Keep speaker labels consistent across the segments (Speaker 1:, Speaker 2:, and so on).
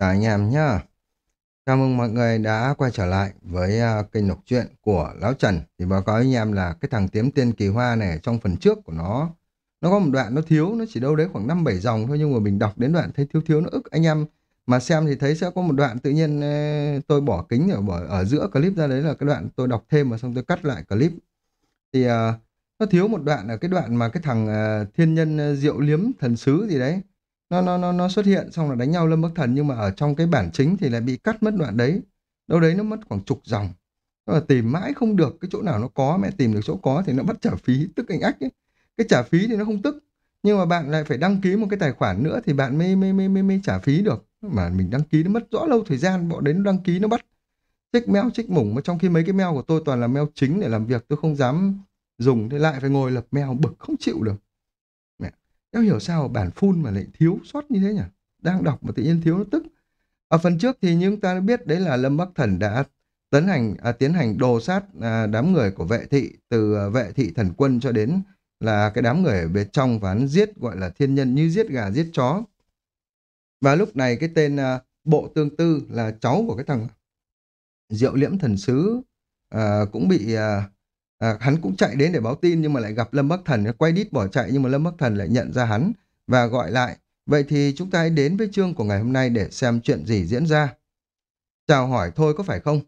Speaker 1: Chào anh em nhá. Chào mừng mọi người đã quay trở lại với uh, kênh đọc truyện của Lão Trần. Thì báo cáo anh em là cái thằng tiếm tiên kỳ hoa này trong phần trước của nó nó có một đoạn nó thiếu, nó chỉ đâu đấy khoảng 5 7 dòng thôi nhưng mà mình đọc đến đoạn thấy thiếu thiếu nó ức anh em mà xem thì thấy sẽ có một đoạn tự nhiên tôi bỏ kính ở bỏ ở giữa clip ra đấy là cái đoạn tôi đọc thêm mà xong tôi cắt lại clip. Thì uh, nó thiếu một đoạn là cái đoạn mà cái thằng uh, thiên nhân uh, diệu liếm thần sứ gì đấy nó nó nó nó xuất hiện xong là đánh nhau lâm bắc thần nhưng mà ở trong cái bản chính thì lại bị cắt mất đoạn đấy. Đâu đấy nó mất khoảng chục dòng. Nó là tìm mãi không được cái chỗ nào nó có mẹ tìm được chỗ có thì nó bắt trả phí tức anh ách ấy. cái trả phí thì nó không tức nhưng mà bạn lại phải đăng ký một cái tài khoản nữa thì bạn mới mới mới mới, mới trả phí được. Mà mình đăng ký nó mất rõ lâu thời gian bọn đến đăng ký nó bắt. Trích mail trích mủng mà trong khi mấy cái mail của tôi toàn là mail chính để làm việc tôi không dám dùng thì lại phải ngồi lập mail bực không chịu được. Em hiểu sao bản full mà lại thiếu sót như thế nhỉ? Đang đọc mà tự nhiên thiếu nó tức. Ở phần trước thì chúng ta đã biết đấy là Lâm Bắc Thần đã tấn hành à, tiến hành đồ sát à, đám người của vệ thị từ à, vệ thị thần quân cho đến là cái đám người ở bên trong và hắn giết gọi là thiên nhân như giết gà giết chó. Và lúc này cái tên à, bộ tương tư là cháu của cái thằng Diệu Liễm thần sứ à, cũng bị à, À, hắn cũng chạy đến để báo tin nhưng mà lại gặp Lâm Bắc Thần quay đít bỏ chạy nhưng mà Lâm Bắc Thần lại nhận ra hắn và gọi lại. Vậy thì chúng ta hãy đến với chương của ngày hôm nay để xem chuyện gì diễn ra. Chào hỏi thôi có phải không?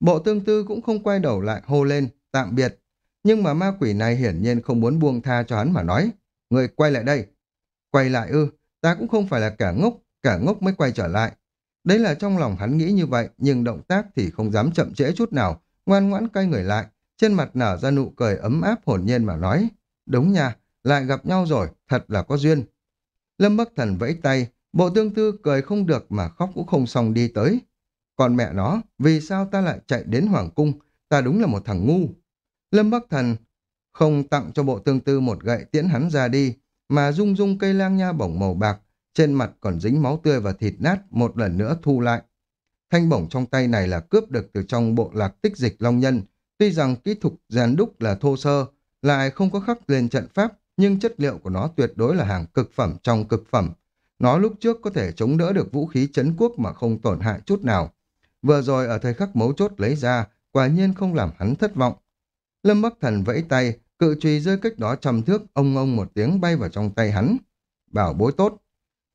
Speaker 1: Bộ tương tư cũng không quay đầu lại hô lên, tạm biệt. Nhưng mà ma quỷ này hiển nhiên không muốn buông tha cho hắn mà nói. Người quay lại đây. Quay lại ư, ta cũng không phải là cả ngốc, cả ngốc mới quay trở lại. Đấy là trong lòng hắn nghĩ như vậy, nhưng động tác thì không dám chậm trễ chút nào, ngoan ngoãn quay người lại, trên mặt nở ra nụ cười ấm áp hồn nhiên mà nói, đúng nha, lại gặp nhau rồi, thật là có duyên. Lâm Bắc Thần vẫy tay, bộ tương tư cười không được mà khóc cũng không xong đi tới. Còn mẹ nó, vì sao ta lại chạy đến Hoàng Cung, ta đúng là một thằng ngu. Lâm Bắc Thần không tặng cho bộ tương tư một gậy tiễn hắn ra đi, mà rung rung cây lang nha bổng màu bạc, trên mặt còn dính máu tươi và thịt nát một lần nữa thu lại. Thanh bổng trong tay này là cướp được từ trong bộ lạc tích dịch long nhân, Tuy rằng kỹ thuật rèn đúc là thô sơ, lại không có khắc lên trận pháp, nhưng chất liệu của nó tuyệt đối là hàng cực phẩm trong cực phẩm. Nó lúc trước có thể chống đỡ được vũ khí chấn quốc mà không tổn hại chút nào. Vừa rồi ở thời khắc mấu chốt lấy ra, quả nhiên không làm hắn thất vọng. Lâm Bắc Thần vẫy tay, cự trùy rơi cách đó trầm thước, ông ông một tiếng bay vào trong tay hắn. Bảo bối tốt.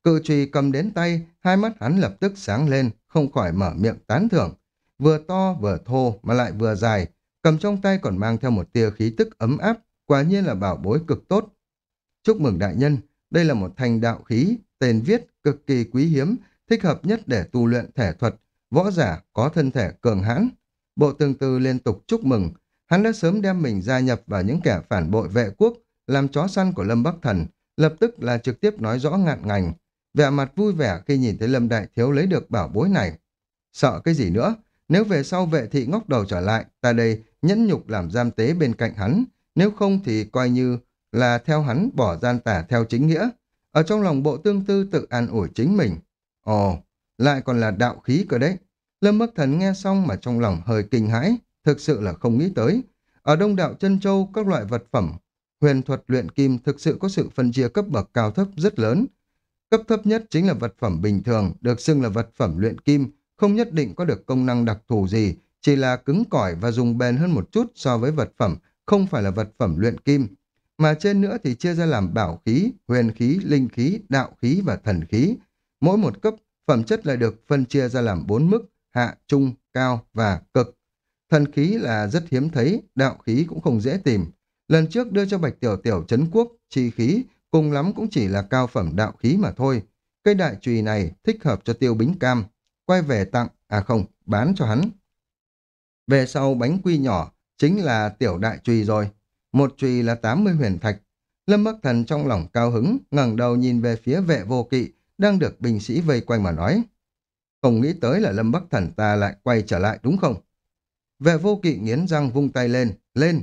Speaker 1: Cự trùy cầm đến tay, hai mắt hắn lập tức sáng lên, không khỏi mở miệng tán thưởng. Vừa to vừa thô mà lại vừa dài, cầm trong tay còn mang theo một tia khí tức ấm áp, quả nhiên là bảo bối cực tốt. Chúc mừng đại nhân, đây là một thanh đạo khí, tên viết cực kỳ quý hiếm, thích hợp nhất để tu luyện thể thuật, võ giả có thân thể cường hãn. Bộ tương tư liên tục chúc mừng, hắn đã sớm đem mình gia nhập vào những kẻ phản bội vệ quốc, làm chó săn của Lâm Bắc Thần, lập tức là trực tiếp nói rõ ngạn ngành, vẻ mặt vui vẻ khi nhìn thấy Lâm Đại Thiếu lấy được bảo bối này. Sợ cái gì nữa? Nếu về sau vệ thị ngóc đầu trở lại, ta đây nhẫn nhục làm giam tế bên cạnh hắn, nếu không thì coi như là theo hắn bỏ gian tả theo chính nghĩa. Ở trong lòng bộ tương tư tự an ủi chính mình. Ồ, lại còn là đạo khí cơ đấy. Lâm Bắc Thần nghe xong mà trong lòng hơi kinh hãi, thực sự là không nghĩ tới. Ở đông đạo chân châu, các loại vật phẩm, huyền thuật luyện kim thực sự có sự phân chia cấp bậc cao thấp rất lớn. Cấp thấp nhất chính là vật phẩm bình thường, được xưng là vật phẩm luyện kim, không nhất định có được công năng đặc thù gì, chỉ là cứng cỏi và dùng bền hơn một chút so với vật phẩm, không phải là vật phẩm luyện kim. Mà trên nữa thì chia ra làm bảo khí, huyền khí, linh khí, đạo khí và thần khí. Mỗi một cấp phẩm chất lại được phân chia ra làm bốn mức, hạ, trung, cao và cực. Thần khí là rất hiếm thấy, đạo khí cũng không dễ tìm. Lần trước đưa cho Bạch Tiểu Tiểu chấn quốc, chi khí, cùng lắm cũng chỉ là cao phẩm đạo khí mà thôi. Cây đại trùy này thích hợp cho tiêu bính cam, quay về tặng, à không, bán cho hắn. Về sau bánh quy nhỏ, chính là tiểu đại trùy rồi. Một trùy là 80 huyền thạch. Lâm Bắc Thần trong lòng cao hứng, ngẩng đầu nhìn về phía vệ vô kỵ, đang được binh sĩ vây quanh mà nói. Không nghĩ tới là Lâm Bắc Thần ta lại quay trở lại đúng không? Vệ vô kỵ nghiến răng vung tay lên, lên.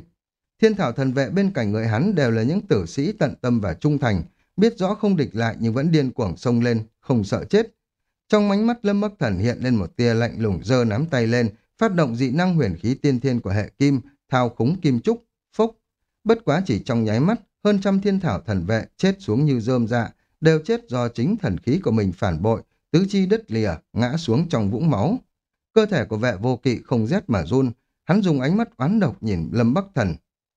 Speaker 1: Thiên thảo thần vệ bên cạnh người hắn đều là những tử sĩ tận tâm và trung thành, biết rõ không địch lại nhưng vẫn điên cuồng sông lên, không sợ chết. Trong ánh mắt Lâm Bắc Thần hiện lên một tia lạnh lùng giơ nắm tay lên, phát động dị năng huyền khí tiên thiên của hệ kim, thao khúng kim trúc, phốc. Bất quá chỉ trong nháy mắt, hơn trăm thiên thảo thần vệ chết xuống như rơm dạ, đều chết do chính thần khí của mình phản bội, tứ chi đứt lìa, ngã xuống trong vũng máu. Cơ thể của vệ vô kỵ không rét mà run, hắn dùng ánh mắt oán độc nhìn Lâm Bắc Thần.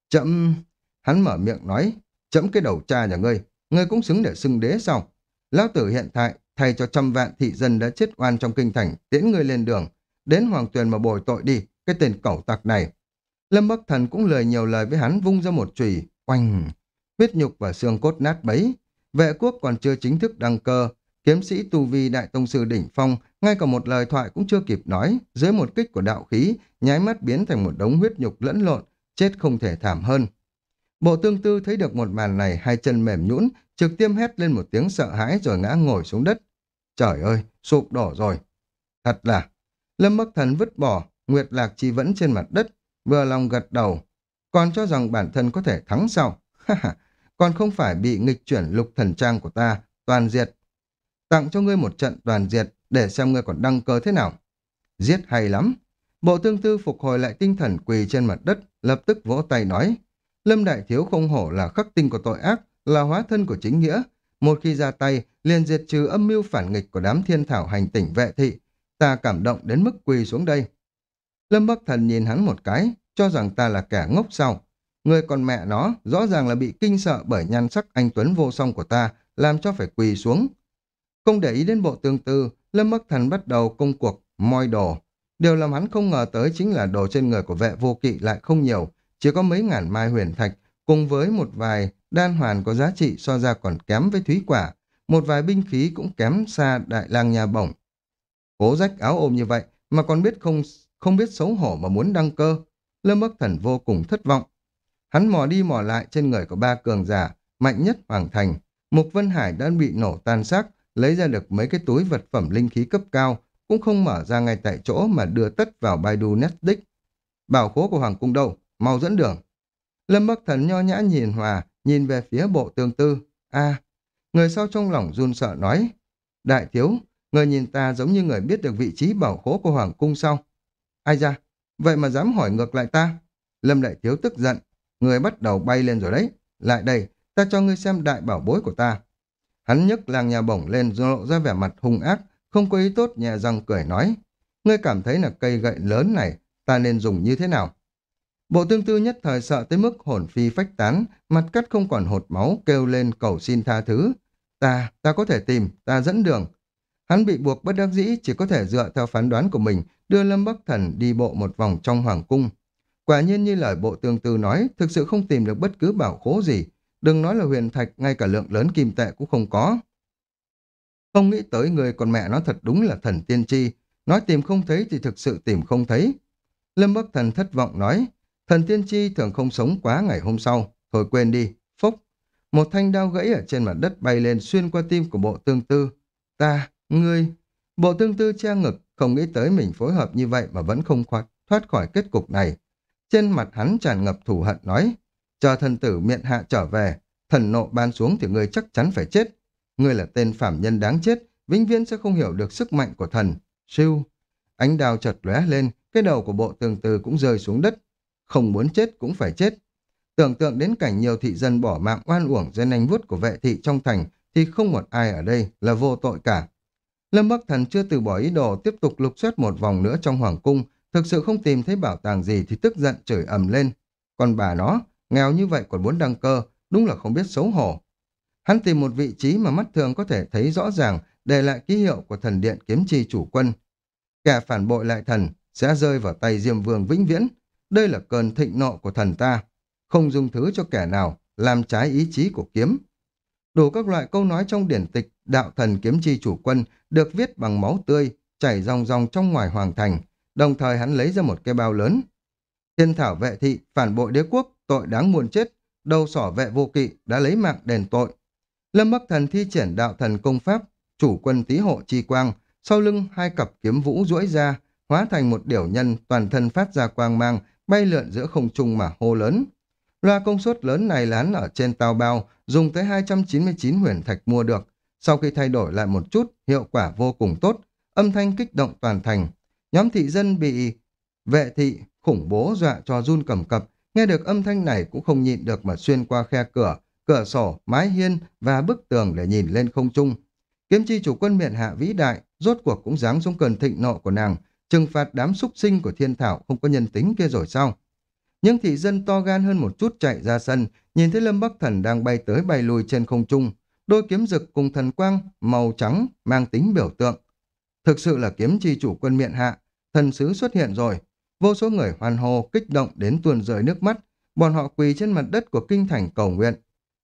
Speaker 1: Chậm... Hắn mở miệng nói, chậm cái đầu cha nhà ngươi, ngươi cũng xứng để xưng đế sao? Lão tử hiện tại, thay cho trăm vạn thị dân đã chết oan trong kinh thành, tiễn ngươi lên đường, đến hoàng tuyền mà bồi tội đi, cái tên cẩu tặc này. Lâm Bắc Thần cũng lời nhiều lời với hắn vung ra một chùy oanh, huyết nhục và xương cốt nát bấy. Vệ quốc còn chưa chính thức đăng cơ, kiếm sĩ tu vi đại tông sư đỉnh phong, ngay cả một lời thoại cũng chưa kịp nói, dưới một kích của đạo khí, nháy mắt biến thành một đống huyết nhục lẫn lộn, chết không thể thảm hơn. Bộ tương tư thấy được một màn này, hai chân mềm nhũn, trực tiếp hét lên một tiếng sợ hãi rồi ngã ngồi xuống đất. Trời ơi, sụp đổ rồi. Thật là, Lâm Bắc Thần vứt bỏ, Nguyệt Lạc chi vẫn trên mặt đất, vừa lòng gật đầu, còn cho rằng bản thân có thể thắng sau. còn không phải bị nghịch chuyển lục thần trang của ta, toàn diệt. Tặng cho ngươi một trận toàn diệt, để xem ngươi còn đăng cơ thế nào. Giết hay lắm. Bộ tương tư phục hồi lại tinh thần quỳ trên mặt đất, lập tức vỗ tay nói. Lâm Đại Thiếu không hổ là khắc tinh của tội ác, là hóa thân của chính nghĩa. Một khi ra tay, liền diệt trừ âm mưu phản nghịch của đám thiên thảo hành tỉnh vệ thị. Ta cảm động đến mức quỳ xuống đây. Lâm Bắc Thần nhìn hắn một cái, cho rằng ta là kẻ ngốc sau. Người còn mẹ nó, rõ ràng là bị kinh sợ bởi nhan sắc anh Tuấn vô song của ta, làm cho phải quỳ xuống. Không để ý đến bộ tương tư, Lâm Bắc Thần bắt đầu công cuộc moi đồ. Điều làm hắn không ngờ tới chính là đồ trên người của vệ vô kỵ lại không nhiều, chỉ có mấy ngàn mai huyền thạch, cùng với một vài đan hoàn có giá trị so ra còn kém với thúy quả, một vài binh khí cũng kém xa đại lang nhà bổng. Cố rách áo ôm như vậy mà còn biết không không biết xấu hổ mà muốn đăng cơ. Lâm Bắc Thần vô cùng thất vọng. Hắn mò đi mò lại trên người của ba cường giả, mạnh nhất Hoàng Thành. Mục Vân Hải đã bị nổ tan xác, lấy ra được mấy cái túi vật phẩm linh khí cấp cao, cũng không mở ra ngay tại chỗ mà đưa tất vào Baidu Netdick. Bảo khố của Hoàng Cung đâu? Mau dẫn đường. Lâm Bắc Thần nho nhã nhìn Hòa, nhìn về phía bộ tương tư. a người sau trong lòng run sợ nói. Đại thiếu, người nhìn ta giống như người biết được vị trí bảo khố của Hoàng Cung sau. Ai ra, vậy mà dám hỏi ngược lại ta? Lâm Đại Thiếu tức giận, người bắt đầu bay lên rồi đấy. Lại đây, ta cho ngươi xem đại bảo bối của ta. Hắn nhấc làng nhà bổng lên lộ ra vẻ mặt hung ác, không có ý tốt nhẹ răng cười nói. Ngươi cảm thấy là cây gậy lớn này, ta nên dùng như thế nào? Bộ tương tư nhất thời sợ tới mức hồn phi phách tán, mặt cắt không còn hột máu, kêu lên cầu xin tha thứ. Ta, ta có thể tìm, ta dẫn đường. Hắn bị buộc bất đắc dĩ, chỉ có thể dựa theo phán đoán của mình, đưa Lâm Bắc Thần đi bộ một vòng trong hoàng cung. Quả nhiên như lời bộ tương tư nói, thực sự không tìm được bất cứ bảo khố gì. Đừng nói là huyền thạch, ngay cả lượng lớn kim tệ cũng không có. Không nghĩ tới người còn mẹ nó thật đúng là thần tiên tri. Nói tìm không thấy thì thực sự tìm không thấy. Lâm Bắc Thần thất vọng nói, thần tiên tri thường không sống quá ngày hôm sau. Thôi quên đi, phúc. Một thanh đao gãy ở trên mặt đất bay lên xuyên qua tim của bộ tương tư. Ta, ngươi... Bộ tương tư che ngực, không nghĩ tới mình phối hợp như vậy mà vẫn không thoát khỏi kết cục này. Trên mặt hắn tràn ngập thù hận nói, cho thần tử miệng hạ trở về, thần nộ ban xuống thì ngươi chắc chắn phải chết. Ngươi là tên phạm nhân đáng chết, vĩnh viễn sẽ không hiểu được sức mạnh của thần. Siêu, ánh đào chợt lóe lên, cái đầu của bộ tương tư cũng rơi xuống đất. Không muốn chết cũng phải chết. Tưởng tượng đến cảnh nhiều thị dân bỏ mạng oan uổng dưới nanh vuốt của vệ thị trong thành thì không một ai ở đây là vô tội cả. Lâm Bắc Thần chưa từ bỏ ý đồ tiếp tục lục soát một vòng nữa trong hoàng cung, thực sự không tìm thấy bảo tàng gì thì tức giận chửi ầm lên. Còn bà nó, nghèo như vậy còn muốn đăng cơ, đúng là không biết xấu hổ. Hắn tìm một vị trí mà mắt thường có thể thấy rõ ràng, để lại ký hiệu của thần điện kiếm chi chủ quân. Kẻ phản bội lại thần sẽ rơi vào tay Diêm Vương vĩnh viễn. Đây là cơn thịnh nộ của thần ta. Không dùng thứ cho kẻ nào làm trái ý chí của kiếm. Đủ các loại câu nói trong điển tịch đạo thần kiếm chi chủ quân được viết bằng máu tươi, chảy ròng ròng trong ngoài hoàng thành, đồng thời hắn lấy ra một cái bao lớn. Thiên thảo vệ thị, phản bội đế quốc, tội đáng muôn chết, đầu sỏ vệ vô kỵ đã lấy mạng đền tội. Lâm Bắc Thần thi triển đạo thần công pháp, chủ quân tí hộ chi quang, sau lưng hai cặp kiếm vũ duỗi ra, hóa thành một điểu nhân toàn thân phát ra quang mang, bay lượn giữa không trung mà hô lớn. Loa công suất lớn này lán ở trên tàu bao, dùng tới 299 huyền thạch mua được. Sau khi thay đổi lại một chút, hiệu quả vô cùng tốt, âm thanh kích động toàn thành. Nhóm thị dân bị vệ thị khủng bố dọa cho run cầm cập, nghe được âm thanh này cũng không nhịn được mà xuyên qua khe cửa, cửa sổ, mái hiên và bức tường để nhìn lên không trung. Kiếm chi chủ quân miện hạ vĩ đại, rốt cuộc cũng giáng xuống cơn thịnh nộ của nàng, trừng phạt đám súc sinh của thiên thảo không có nhân tính kia rồi sao? Những thị dân to gan hơn một chút chạy ra sân, nhìn thấy Lâm Bắc Thần đang bay tới bay lui trên không trung, đôi kiếm rực cùng thần quang màu trắng mang tính biểu tượng. Thực sự là kiếm chi chủ quân miện hạ, thần sứ xuất hiện rồi. Vô số người hoan hô, kích động đến tuôn rơi nước mắt, bọn họ quỳ trên mặt đất của kinh thành cầu nguyện.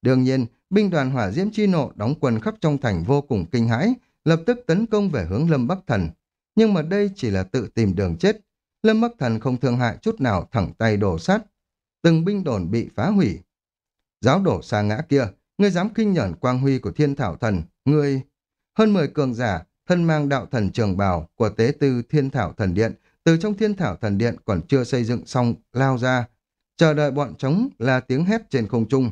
Speaker 1: Đương nhiên, binh đoàn hỏa diễm chi nộ đóng quân khắp trong thành vô cùng kinh hãi, lập tức tấn công về hướng Lâm Bắc Thần. Nhưng mà đây chỉ là tự tìm đường chết. Lâm Bắc Thần không thương hại chút nào thẳng tay đổ sát. Từng binh đồn bị phá hủy. Giáo đổ xa ngã kia, ngươi dám kinh nhẫn quang huy của thiên thảo thần, ngươi... Hơn 10 cường giả, thân mang đạo thần trường bào của tế tư thiên thảo thần điện, từ trong thiên thảo thần điện còn chưa xây dựng xong, lao ra. Chờ đợi bọn trống là tiếng hét trên không trung.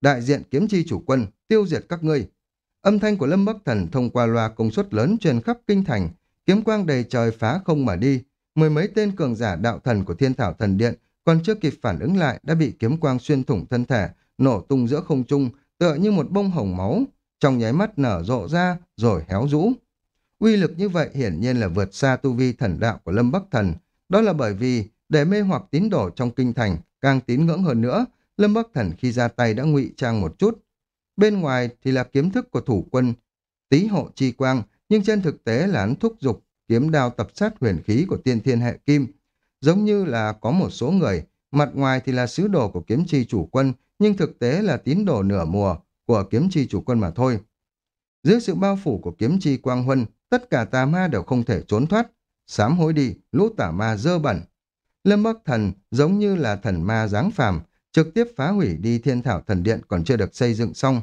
Speaker 1: Đại diện kiếm chi chủ quân, tiêu diệt các ngươi. Âm thanh của Lâm Bắc Thần thông qua loa công suất lớn truyền khắp kinh thành, kiếm quang đầy trời phá không mà đi. Mười mấy tên cường giả đạo thần của thiên thảo thần điện còn chưa kịp phản ứng lại đã bị kiếm quang xuyên thủng thân thể, nổ tung giữa không trung, tựa như một bông hồng máu, trong nháy mắt nở rộ ra rồi héo rũ. Uy lực như vậy hiển nhiên là vượt xa tu vi thần đạo của Lâm Bắc Thần. Đó là bởi vì để mê hoặc tín đồ trong kinh thành càng tín ngưỡng hơn nữa, Lâm Bắc Thần khi ra tay đã ngụy trang một chút. Bên ngoài thì là kiếm thức của thủ quân tí hộ chi quang, nhưng trên thực tế là hắn thúc dục kiếm đao tập sát huyền khí của tiên thiên hệ kim. Giống như là có một số người, mặt ngoài thì là sứ đồ của kiếm chi chủ quân, nhưng thực tế là tín đồ nửa mùa của kiếm chi chủ quân mà thôi. Dưới sự bao phủ của kiếm chi quang huân, tất cả tà ma đều không thể trốn thoát. Sám hối đi, lũ tà ma dơ bẩn. Lâm Bắc Thần giống như là thần ma giáng phàm, trực tiếp phá hủy đi thiên thảo thần điện còn chưa được xây dựng xong.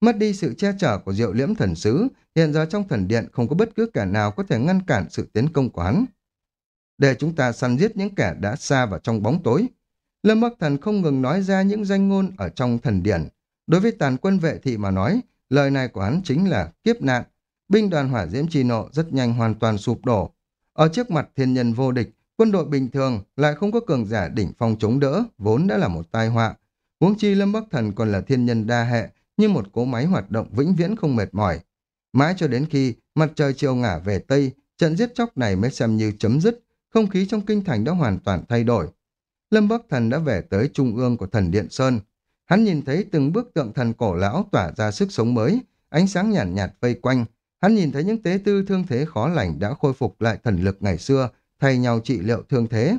Speaker 1: Mất đi sự che chở của diệu liễm thần sứ, hiện giờ trong thần điện không có bất cứ kẻ nào có thể ngăn cản sự tiến công của hắn. Để chúng ta săn giết những kẻ đã xa vào trong bóng tối. Lâm Bắc Thần không ngừng nói ra những danh ngôn ở trong thần điển Đối với tàn quân vệ thị mà nói, lời này của hắn chính là kiếp nạn. Binh đoàn hỏa diễm trì nộ rất nhanh hoàn toàn sụp đổ. Ở trước mặt thiên nhân vô địch, quân đội bình thường lại không có cường giả đỉnh phong chống đỡ, vốn đã là một tai họa. Huống chi Lâm Bắc Thần còn là thiên nhân đa hệ, như một cỗ máy hoạt động vĩnh viễn không mệt mỏi. Mãi cho đến khi mặt trời chiều ngả về Tây, trận giết chóc này mới xem như chấm dứt, không khí trong kinh thành đã hoàn toàn thay đổi. Lâm Bắc Thần đã về tới trung ương của thần Điện Sơn. Hắn nhìn thấy từng bức tượng thần cổ lão tỏa ra sức sống mới, ánh sáng nhàn nhạt, nhạt vây quanh. Hắn nhìn thấy những tế tư thương thế khó lành đã khôi phục lại thần lực ngày xưa, thay nhau trị liệu thương thế.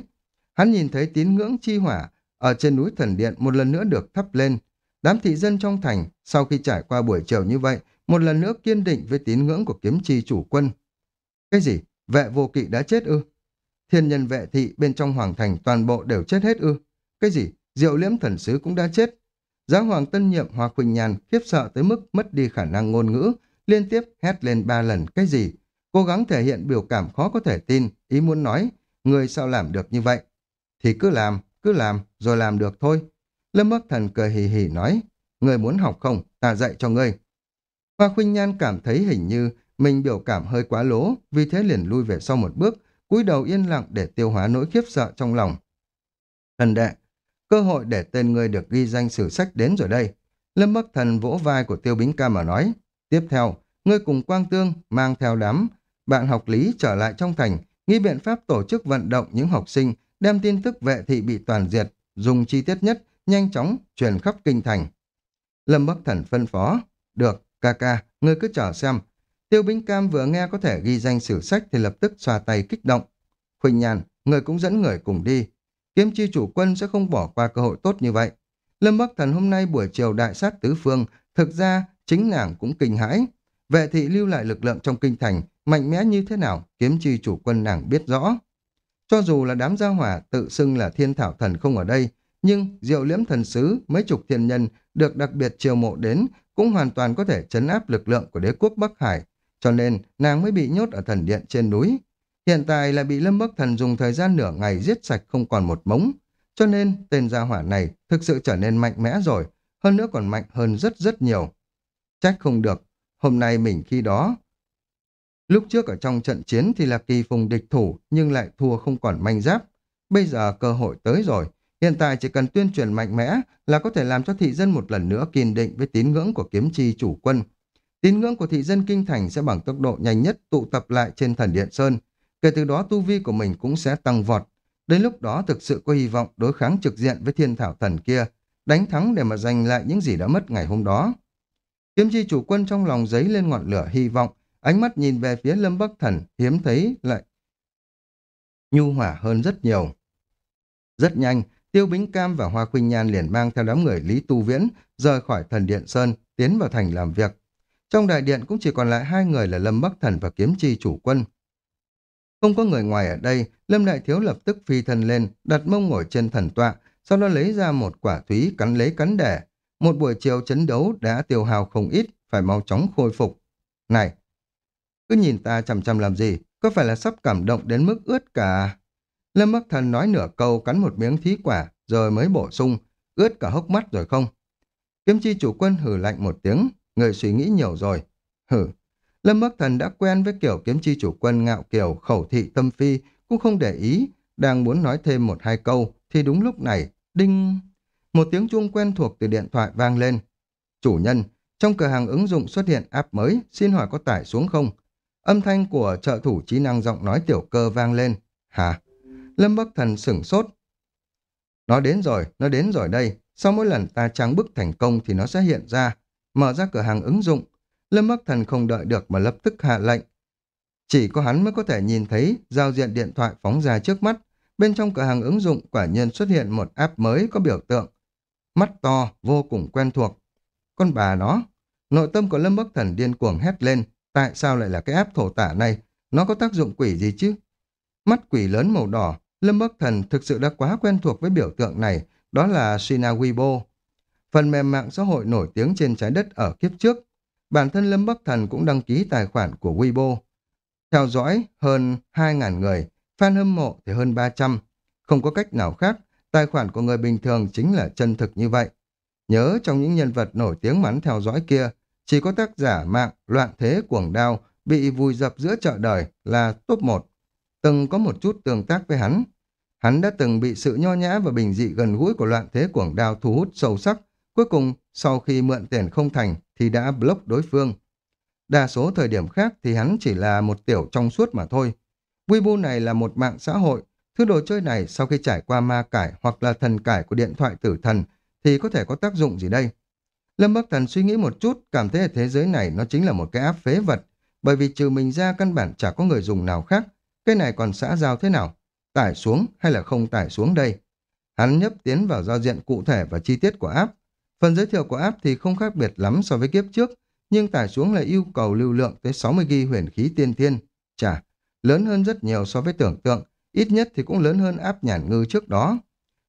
Speaker 1: Hắn nhìn thấy tín ngưỡng chi hỏa ở trên núi thần điện một lần nữa được thắp lên. Đám thị dân trong thành, sau khi trải qua buổi chiều như vậy, một lần nữa kiên định với tín ngưỡng của kiếm chi chủ quân. Cái gì? Vệ vô kỵ đã chết ư? Thiên nhân vệ thị bên trong hoàng thành toàn bộ đều chết hết ư? Cái gì? Diệu liễm thần sứ cũng đã chết. Giáo hoàng tân nhiệm Hoa Quỳnh Nhàn khiếp sợ tới mức mất đi khả năng ngôn ngữ, liên tiếp hét lên ba lần cái gì? Cố gắng thể hiện biểu cảm khó có thể tin, ý muốn nói, người sao làm được như vậy? Thì cứ làm, cứ làm, rồi làm được thôi. Lâm Bắc Thần cười hì hì nói, người muốn học không, ta dạy cho ngươi. Hoa Khuynh Nhan cảm thấy hình như mình biểu cảm hơi quá lố, vì thế liền lui về sau một bước, cúi đầu yên lặng để tiêu hóa nỗi khiếp sợ trong lòng. Thần đệ, cơ hội để tên ngươi được ghi danh sử sách đến rồi đây. Lâm Bắc Thần vỗ vai của Tiêu Bính Ca mà nói, tiếp theo, ngươi cùng Quang Tương mang theo đám bạn học lý trở lại trong thành, nghi biện pháp tổ chức vận động những học sinh, đem tin tức vệ thị bị toàn diệt, dùng chi tiết nhất, nhanh chóng truyền khắp kinh thành. Lâm Bắc Thần phân phó, được, ca ca, ngươi cứ chờ xem. Tiêu Bính Cam vừa nghe có thể ghi danh sử sách thì lập tức xoa tay kích động. Huỳnh Nhàn, người cũng dẫn người cùng đi. Kiếm chi chủ quân sẽ không bỏ qua cơ hội tốt như vậy. Lâm Bắc Thần hôm nay buổi chiều đại sát tứ phương, thực ra chính nàng cũng kinh hãi. Vệ thị lưu lại lực lượng trong kinh thành, mạnh mẽ như thế nào, kiếm chi chủ quân nàng biết rõ. Cho dù là đám gia hỏa tự xưng là thiên thảo thần không ở đây, nhưng diệu liễm thần sứ, mấy chục thiên nhân được đặc biệt chiều mộ đến cũng hoàn toàn có thể chấn áp lực lượng của đế quốc Bắc Hải, cho nên nàng mới bị nhốt ở thần điện trên núi. Hiện tại là bị Lâm Bắc Thần dùng thời gian nửa ngày giết sạch không còn một mống, cho nên tên gia hỏa này thực sự trở nên mạnh mẽ rồi, hơn nữa còn mạnh hơn rất rất nhiều. Trách không được, hôm nay mình khi đó Lúc trước ở trong trận chiến thì là kỳ phùng địch thủ nhưng lại thua không còn manh giáp. Bây giờ cơ hội tới rồi. Hiện tại chỉ cần tuyên truyền mạnh mẽ là có thể làm cho thị dân một lần nữa kiên định với tín ngưỡng của kiếm chi chủ quân. Tín ngưỡng của thị dân Kinh Thành sẽ bằng tốc độ nhanh nhất tụ tập lại trên thần Điện Sơn. Kể từ đó tu vi của mình cũng sẽ tăng vọt. Đến lúc đó thực sự có hy vọng đối kháng trực diện với thiên thảo thần kia, đánh thắng để mà giành lại những gì đã mất ngày hôm đó. Kiếm chi chủ quân trong lòng giấy lên ngọn lửa hy vọng, ánh mắt nhìn về phía Lâm Bắc Thần hiếm thấy lại nhu hỏa hơn rất nhiều. Rất nhanh, Tiêu Bính Cam và Hoa Khuynh Nhan liền mang theo đám người Lý Tu Viễn rời khỏi thần Điện Sơn, tiến vào thành làm việc. Trong đại điện cũng chỉ còn lại hai người là Lâm Bắc Thần và Kiếm Chi chủ quân. Không có người ngoài ở đây, Lâm Đại Thiếu lập tức phi thân lên, đặt mông ngồi trên thần tọa, sau đó lấy ra một quả thúy cắn lấy cắn đẻ. Một buổi chiều chấn đấu đã tiêu hào không ít, phải mau chóng khôi phục. Này, cứ nhìn ta chằm chằm làm gì, có phải là sắp cảm động đến mức ướt cả... Lâm Bắc Thần nói nửa câu cắn một miếng thí quả, rồi mới bổ sung, ướt cả hốc mắt rồi không? Kiếm chi chủ quân hử lạnh một tiếng, người suy nghĩ nhiều rồi. Hử, Lâm Bắc Thần đã quen với kiểu kiếm chi chủ quân ngạo kiểu khẩu thị tâm phi, cũng không để ý, đang muốn nói thêm một hai câu, thì đúng lúc này, đinh... Một tiếng chuông quen thuộc từ điện thoại vang lên. Chủ nhân, trong cửa hàng ứng dụng xuất hiện app mới, xin hỏi có tải xuống không? Âm thanh của trợ thủ trí năng giọng nói tiểu cơ vang lên. Hả? Lâm Bắc Thần sửng sốt. Nó đến rồi, nó đến rồi đây. Sau mỗi lần ta trang bức thành công thì nó sẽ hiện ra. Mở ra cửa hàng ứng dụng. Lâm Bắc Thần không đợi được mà lập tức hạ lệnh. Chỉ có hắn mới có thể nhìn thấy giao diện điện thoại phóng ra trước mắt. Bên trong cửa hàng ứng dụng quả nhiên xuất hiện một app mới có biểu tượng. Mắt to, vô cùng quen thuộc. Con bà nó. Nội tâm của Lâm Bắc Thần điên cuồng hét lên. Tại sao lại là cái app thổ tả này? Nó có tác dụng quỷ gì chứ? Mắt quỷ lớn màu đỏ, Lâm Bắc Thần thực sự đã quá quen thuộc với biểu tượng này, đó là Sina Weibo. Phần mềm mạng xã hội nổi tiếng trên trái đất ở kiếp trước. Bản thân Lâm Bắc Thần cũng đăng ký tài khoản của Weibo. Theo dõi hơn 2.000 người, fan hâm mộ thì hơn 300. Không có cách nào khác, tài khoản của người bình thường chính là chân thực như vậy. Nhớ trong những nhân vật nổi tiếng mắn theo dõi kia, chỉ có tác giả mạng loạn thế cuồng đao bị vùi dập giữa chợ đời là top 1. Từng có một chút tương tác với hắn. Hắn đã từng bị sự nho nhã và bình dị gần gũi của loạn thế cuồng đao thu hút sâu sắc. Cuối cùng, sau khi mượn tiền không thành thì đã block đối phương. Đa số thời điểm khác thì hắn chỉ là một tiểu trong suốt mà thôi. Weibo này là một mạng xã hội. Thứ đồ chơi này sau khi trải qua ma cải hoặc là thần cải của điện thoại tử thần thì có thể có tác dụng gì đây? Lâm Bắc Thần suy nghĩ một chút, cảm thấy ở thế giới này nó chính là một cái áp phế vật, bởi vì trừ mình ra căn bản chả có người dùng nào khác. Cái này còn xã giao thế nào? Tải xuống hay là không tải xuống đây? Hắn nhấp tiến vào giao diện cụ thể và chi tiết của app. Phần giới thiệu của app thì không khác biệt lắm so với kiếp trước, nhưng tải xuống là yêu cầu lưu lượng tới 60GB huyền khí tiên thiên. Chà, lớn hơn rất nhiều so với tưởng tượng, ít nhất thì cũng lớn hơn app nhàn ngư trước đó.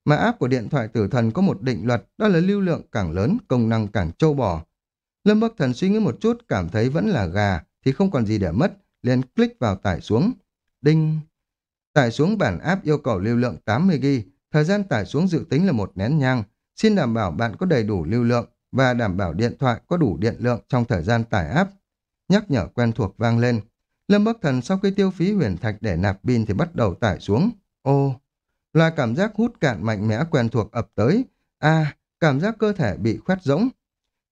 Speaker 1: Mà app của điện thoại tử thần có một định luật, đó là lưu lượng càng lớn, công năng càng trâu bò. Lâm Bắc Thần suy nghĩ một chút, cảm thấy vẫn là gà, thì không còn gì để mất, liền click vào tải xuống. Đinh! Tải xuống bản app yêu cầu lưu lượng 80GB, thời gian tải xuống dự tính là một nén nhang. Xin đảm bảo bạn có đầy đủ lưu lượng và đảm bảo điện thoại có đủ điện lượng trong thời gian tải app. Nhắc nhở quen thuộc vang lên. Lâm Bắc Thần sau khi tiêu phí huyền thạch để nạp pin thì bắt đầu tải xuống. Ô, là cảm giác hút cạn mạnh mẽ quen thuộc ập tới. À, cảm giác cơ thể bị khoét rỗng.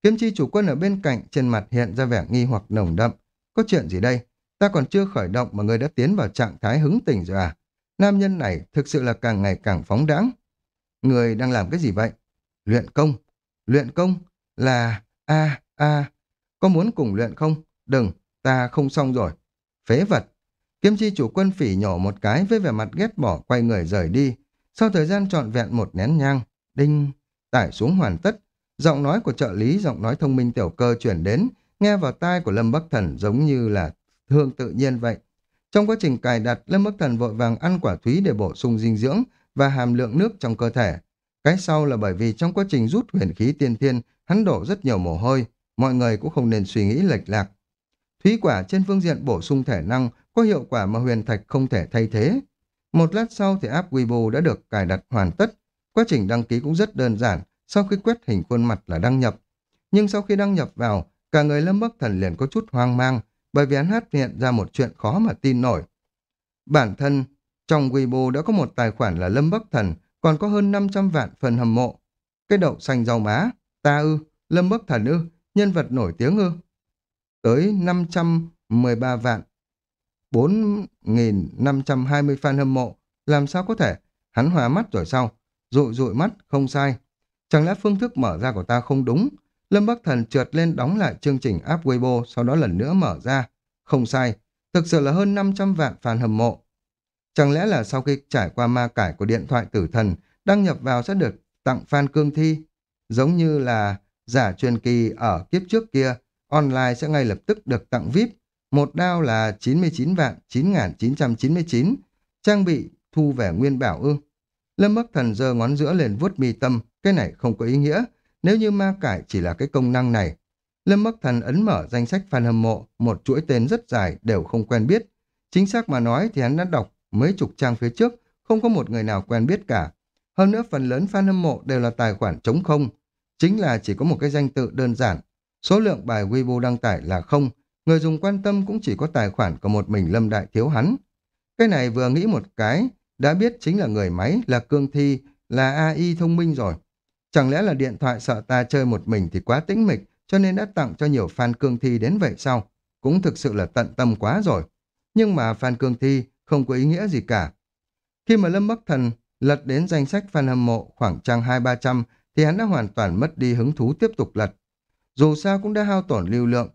Speaker 1: Kiếm chi chủ quân ở bên cạnh, trên mặt hiện ra vẻ nghi hoặc nồng đậm. Có chuyện gì đây? Ta còn chưa khởi động mà người đã tiến vào trạng thái hứng tỉnh rồi à? Nam nhân này thực sự là càng ngày càng phóng đáng. Người đang làm cái gì vậy? Luyện công. Luyện công là... a a Có muốn cùng luyện không? Đừng, ta không xong rồi. Phế vật. Kiếm chi chủ quân phỉ nhỏ một cái với vẻ mặt ghét bỏ quay người rời đi. Sau thời gian trọn vẹn một nén nhang, đinh, tải xuống hoàn tất. Giọng nói của trợ lý, giọng nói thông minh tiểu cơ chuyển đến, nghe vào tai của Lâm Bắc Thần giống như là hương tự nhiên vậy. Trong quá trình cài đặt, Lâm Bắc Thần vội vàng ăn quả thúy để bổ sung dinh dưỡng và hàm lượng nước trong cơ thể. Cái sau là bởi vì trong quá trình rút huyền khí tiên thiên, hắn đổ rất nhiều mồ hôi, mọi người cũng không nên suy nghĩ lệch lạc. Thúy quả trên phương diện bổ sung thể năng có hiệu quả mà huyền thạch không thể thay thế. Một lát sau thì app Weibo đã được cài đặt hoàn tất. Quá trình đăng ký cũng rất đơn giản, sau khi quét hình khuôn mặt là đăng nhập. Nhưng sau khi đăng nhập vào, cả người Lâm Bắc Thần liền có chút hoang mang, bởi vì hắn hát hiện ra một chuyện khó mà tin nổi. Bản thân, trong Weibo đã có một tài khoản là Lâm Bắc Thần, còn có hơn 500 vạn phần hâm mộ. Cái đậu xanh rau má, ta ư, Lâm Bắc Thần ư, nhân vật nổi tiếng ư. tới 513 vạn 4.520 fan hâm mộ. Làm sao có thể? Hắn hòa mắt rồi sao? Rụi rụi mắt, không sai. Chẳng lẽ phương thức mở ra của ta không đúng? Lâm Bắc Thần trượt lên đóng lại chương trình app Weibo, sau đó lần nữa mở ra. Không sai, thực sự là hơn 500 vạn fan hâm mộ. Chẳng lẽ là sau khi trải qua ma cải của điện thoại tử thần, đăng nhập vào sẽ được tặng fan cương thi? Giống như là giả truyền kỳ ở kiếp trước kia, online sẽ ngay lập tức được tặng VIP. Một đao là 99 vạn 9.999, trang bị thu về nguyên bảo ư. Lâm Bắc Thần giơ ngón giữa lên vuốt mi tâm, cái này không có ý nghĩa, nếu như ma cải chỉ là cái công năng này. Lâm Bắc Thần ấn mở danh sách fan hâm mộ, một chuỗi tên rất dài đều không quen biết. Chính xác mà nói thì hắn đã đọc mấy chục trang phía trước, không có một người nào quen biết cả. Hơn nữa phần lớn fan hâm mộ đều là tài khoản trống không, chính là chỉ có một cái danh tự đơn giản. Số lượng bài Weibo đăng tải là không, người dùng quan tâm cũng chỉ có tài khoản của một mình Lâm Đại Thiếu hắn. Cái này vừa nghĩ một cái, đã biết chính là người máy, là cương thi, là AI thông minh rồi. Chẳng lẽ là điện thoại sợ ta chơi một mình thì quá tĩnh mịch, cho nên đã tặng cho nhiều fan cương thi đến vậy sao? Cũng thực sự là tận tâm quá rồi. Nhưng mà fan cương thi không có ý nghĩa gì cả. Khi mà Lâm Bắc Thần lật đến danh sách fan hâm mộ khoảng trang hai ba trăm thì hắn đã hoàn toàn mất đi hứng thú tiếp tục lật. Dù sao cũng đã hao tổn lưu lượng.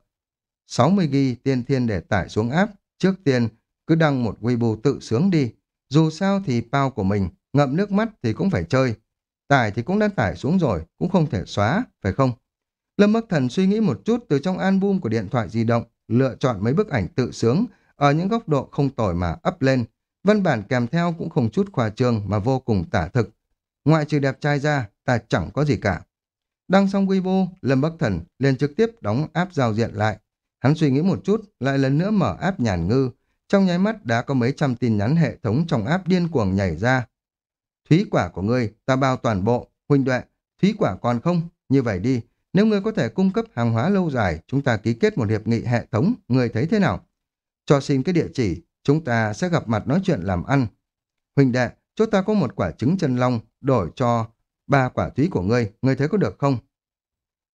Speaker 1: 60 ghi tiên thiên để tải xuống áp, trước tiên cứ đăng một Weibo tự sướng đi. Dù sao thì bao của mình, ngậm nước mắt thì cũng phải chơi. Tải thì cũng đã tải xuống rồi, cũng không thể xóa, phải không? Lâm Bắc Thần suy nghĩ một chút từ trong album của điện thoại di động, lựa chọn mấy bức ảnh tự sướng, ở những góc độ không tồi mà ấp lên. Văn bản kèm theo cũng không chút khoa trương mà vô cùng tả thực. Ngoại trừ đẹp trai ra, ta chẳng có gì cả. Đăng xong Weibo, Lâm Bắc Thần liền trực tiếp đóng app giao diện lại. Hắn suy nghĩ một chút, lại lần nữa mở app nhàn ngư. Trong nháy mắt đã có mấy trăm tin nhắn hệ thống trong app điên cuồng nhảy ra. Thúy quả của ngươi, ta bao toàn bộ. Huynh đệ, thúy quả còn không? Như vậy đi, nếu ngươi có thể cung cấp hàng hóa lâu dài, chúng ta ký kết một hiệp nghị hệ thống, ngươi thấy thế nào? Cho xin cái địa chỉ, chúng ta sẽ gặp mặt nói chuyện làm ăn. Huynh đệ, chỗ ta có một quả trứng chân long, đổi cho ba quả thúy của ngươi, ngươi thấy có được không?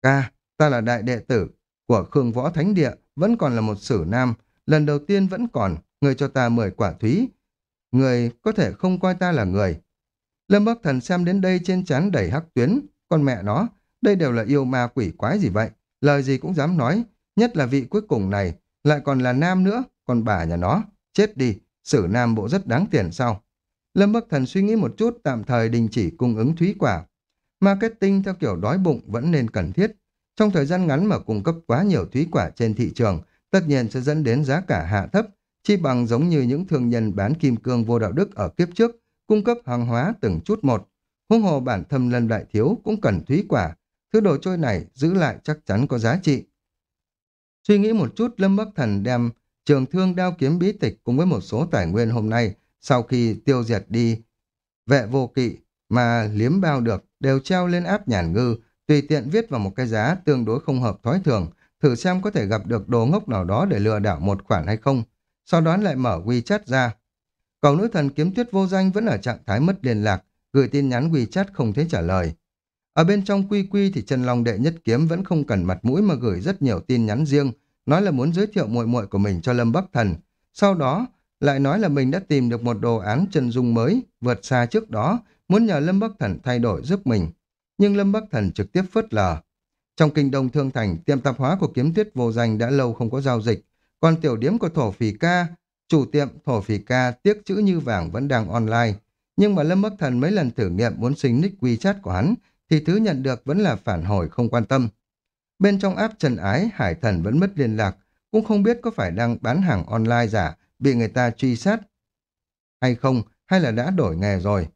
Speaker 1: Ca, ta là đại đệ tử của Khương Võ Thánh Địa, vẫn còn là một sử nam, lần đầu tiên vẫn còn, ngươi cho ta 10 quả thúy. Người có thể không coi ta là người. Lâm Bắc Thần xem đến đây trên chán đầy hắc tuyến, con mẹ nó, đây đều là yêu ma quỷ quái gì vậy, lời gì cũng dám nói, nhất là vị cuối cùng này, lại còn là nam nữa, con bà nhà nó, chết đi, xử nam bộ rất đáng tiền sao? Lâm Bắc Thần suy nghĩ một chút tạm thời đình chỉ cung ứng thúy quả. Marketing theo kiểu đói bụng vẫn nên cần thiết. Trong thời gian ngắn mà cung cấp quá nhiều thúy quả trên thị trường, tất nhiên sẽ dẫn đến giá cả hạ thấp, chi bằng giống như những thương nhân bán kim cương vô đạo đức ở kiếp trước, cung cấp hàng hóa từng chút một. Huống hồ bản thân lân đại thiếu cũng cần thúy quả, thứ đồ trôi này giữ lại chắc chắn có giá trị. Suy nghĩ một chút, Lâm Bắc Thần đem trường thương đao kiếm bí tịch cùng với một số tài nguyên hôm nay sau khi tiêu diệt đi vệ vô kỵ mà liếm bao được đều treo lên áp nhàn ngư, tùy tiện viết vào một cái giá tương đối không hợp thói thường, thử xem có thể gặp được đồ ngốc nào đó để lừa đảo một khoản hay không. Sau đó lại mở WeChat ra. Cầu nữ thần kiếm tuyết vô danh vẫn ở trạng thái mất liên lạc, gửi tin nhắn WeChat không thấy trả lời. Ở bên trong quy quy thì chân Long đệ nhất kiếm vẫn không cần mặt mũi mà gửi rất nhiều tin nhắn riêng, nói là muốn giới thiệu muội muội của mình cho Lâm Bắc Thần. Sau đó, lại nói là mình đã tìm được một đồ án chân dung mới, vượt xa trước đó, muốn nhờ Lâm Bắc Thần thay đổi giúp mình. Nhưng Lâm Bắc Thần trực tiếp phớt lờ. Trong kinh đông thương thành, tiệm tạp hóa của kiếm tuyết vô danh đã lâu không có giao dịch, còn tiểu điếm của thổ phỉ ca, chủ tiệm thổ phỉ ca tiếc chữ như vàng vẫn đang online. Nhưng mà Lâm Bắc Thần mấy lần thử nghiệm muốn xin nick WeChat của hắn, thì thứ nhận được vẫn là phản hồi không quan tâm. Bên trong app Trần Ái, Hải Thần vẫn mất liên lạc, cũng không biết có phải đang bán hàng online giả, bị người ta truy sát hay không, hay là đã đổi nghề rồi.